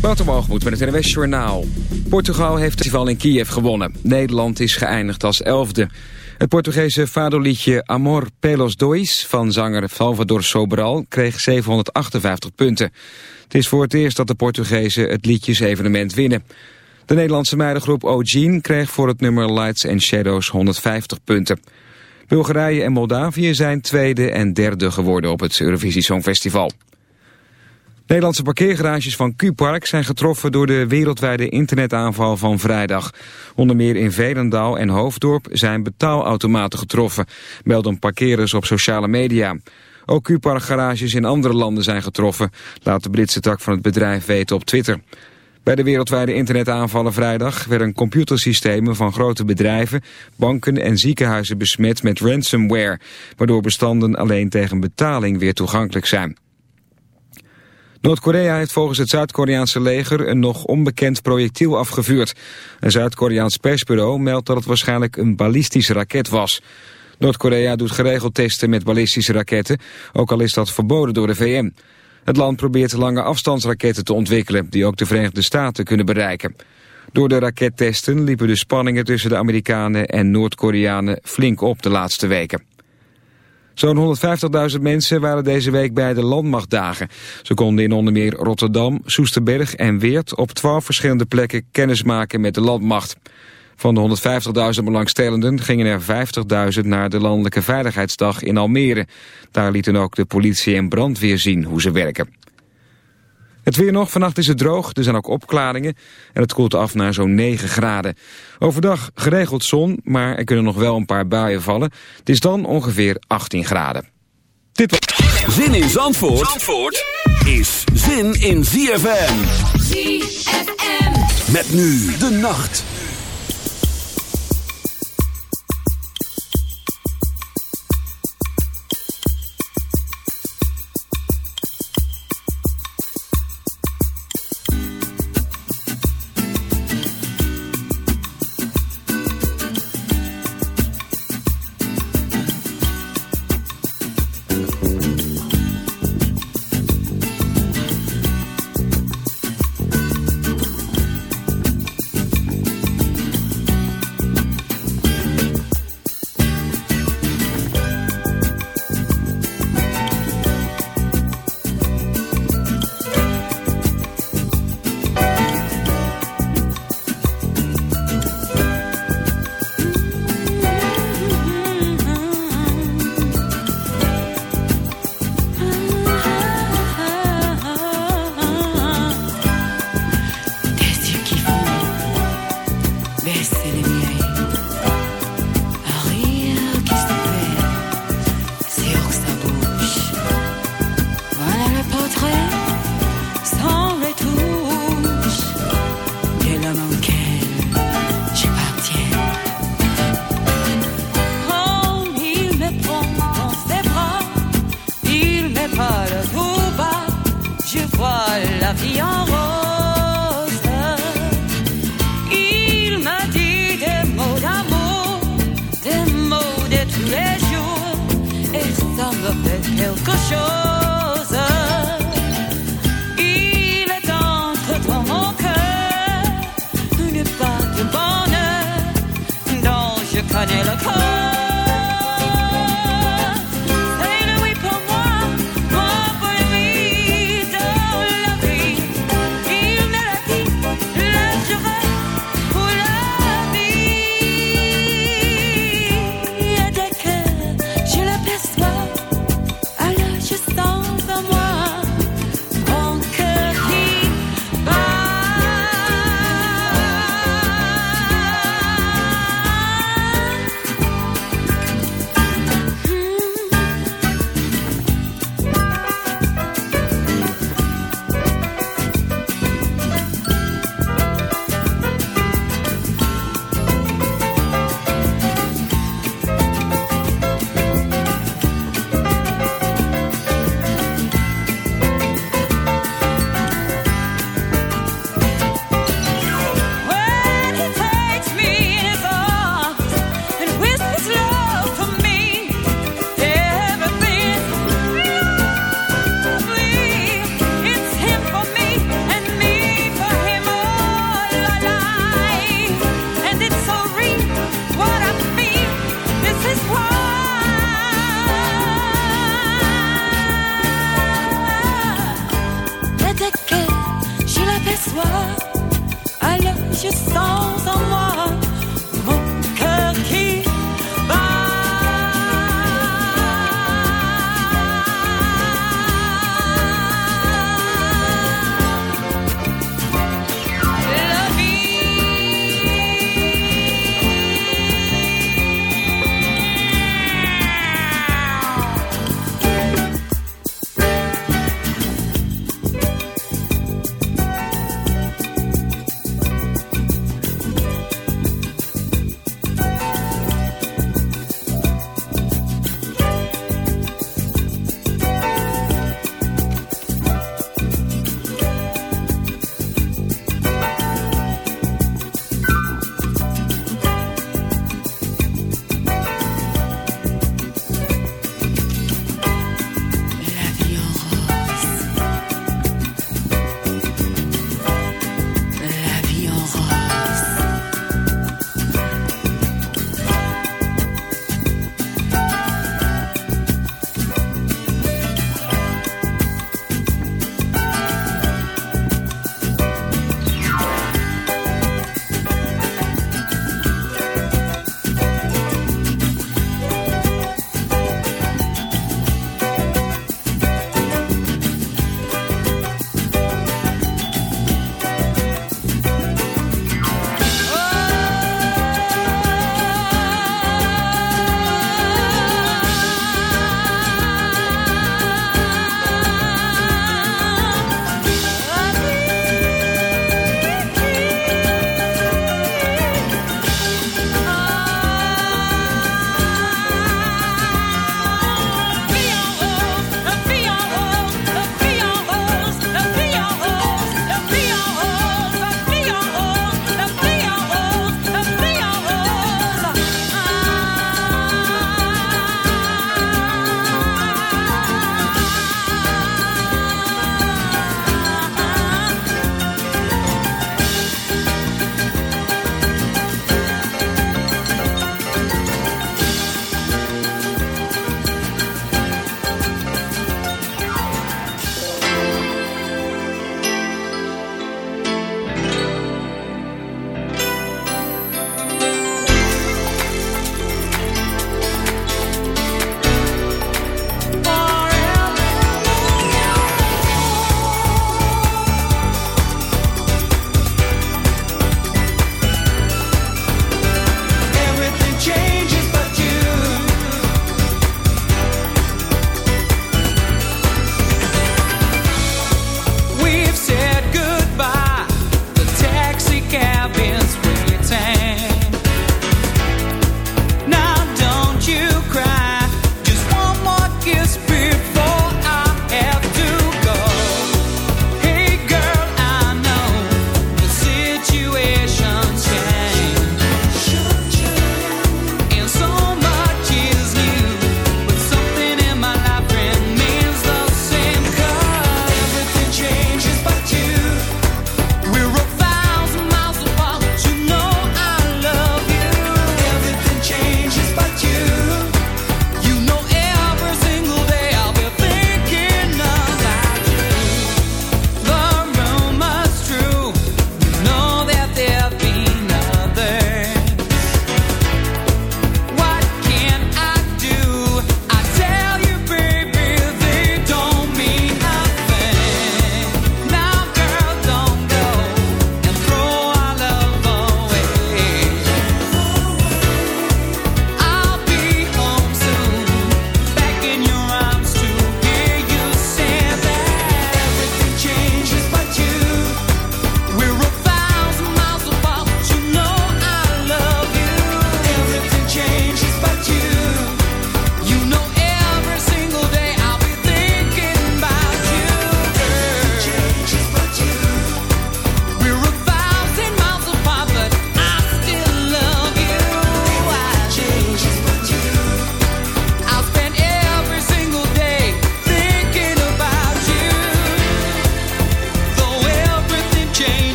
Waterwalgemoed met het NWS Journaal. Portugal heeft het festival in Kiev gewonnen. Nederland is geëindigd als elfde. Het Portugese fado-liedje Amor Pelos Dois van zanger Salvador Sobral kreeg 758 punten. Het is voor het eerst dat de Portugezen het liedjesevenement winnen. De Nederlandse meidengroep O'Gene kreeg voor het nummer Lights and Shadows 150 punten. Bulgarije en Moldavië zijn tweede en derde geworden op het Eurovisie Songfestival. Nederlandse parkeergarages van Q-Park zijn getroffen door de wereldwijde internetaanval van vrijdag. Onder meer in Velendaal en Hoofddorp zijn betaalautomaten getroffen, melden parkeerders op sociale media. Ook Q-Park garages in andere landen zijn getroffen, laat de Britse tak van het bedrijf weten op Twitter. Bij de wereldwijde internetaanvallen vrijdag werden computersystemen van grote bedrijven, banken en ziekenhuizen besmet met ransomware, waardoor bestanden alleen tegen betaling weer toegankelijk zijn. Noord-Korea heeft volgens het Zuid-Koreaanse leger een nog onbekend projectiel afgevuurd. Een Zuid-Koreaans persbureau meldt dat het waarschijnlijk een ballistische raket was. Noord-Korea doet geregeld testen met ballistische raketten, ook al is dat verboden door de VN. Het land probeert lange afstandsraketten te ontwikkelen, die ook de Verenigde Staten kunnen bereiken. Door de rakettesten liepen de spanningen tussen de Amerikanen en Noord-Koreanen flink op de laatste weken. Zo'n 150.000 mensen waren deze week bij de landmachtdagen. Ze konden in onder meer Rotterdam, Soesterberg en Weert op 12 verschillende plekken kennismaken met de landmacht. Van de 150.000 belangstellenden gingen er 50.000 naar de Landelijke Veiligheidsdag in Almere. Daar lieten ook de politie en brandweer zien hoe ze werken. Het weer nog, vannacht is het droog, er zijn ook opklaringen en het koelt af naar zo'n 9 graden. Overdag geregeld zon, maar er kunnen nog wel een paar buien vallen. Het is dan ongeveer 18 graden. Dit was... Zin in Zandvoort, Zandvoort is zin in ZFM. ZFM. Met nu de nacht.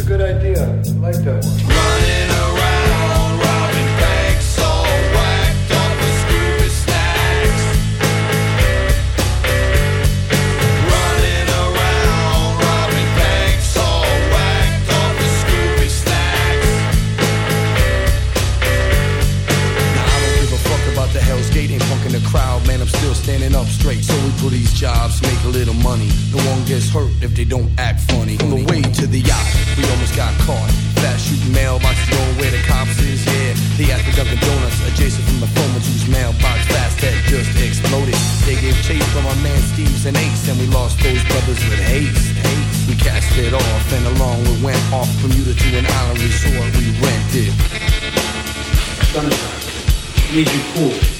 a good idea. I like that one. Running around, still standing up straight. So we do these jobs, make a little money. No one gets hurt if they don't act funny. On the way to the yacht, we almost got caught. Fast shooting mailboxes going where the cops is, yeah. They asked for Dunkin' Donuts, adjacent from the former whose mailbox fast that just exploded. They gave chase from our man Steve's and Ace, and we lost those brothers with haste. We cast it off, and along we went off Bermuda to an island resort we rented. Sunshine, need you cool.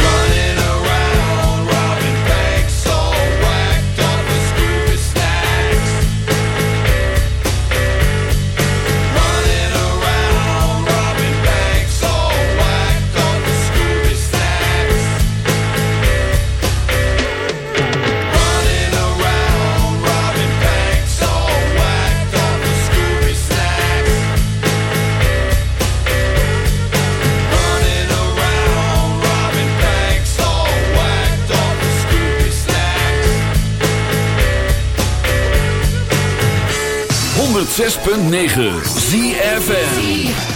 106.9 ZFM.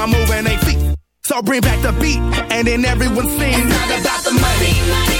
I'm moving their feet. So bring back the beat, and then everyone sings. It's not about the money. money.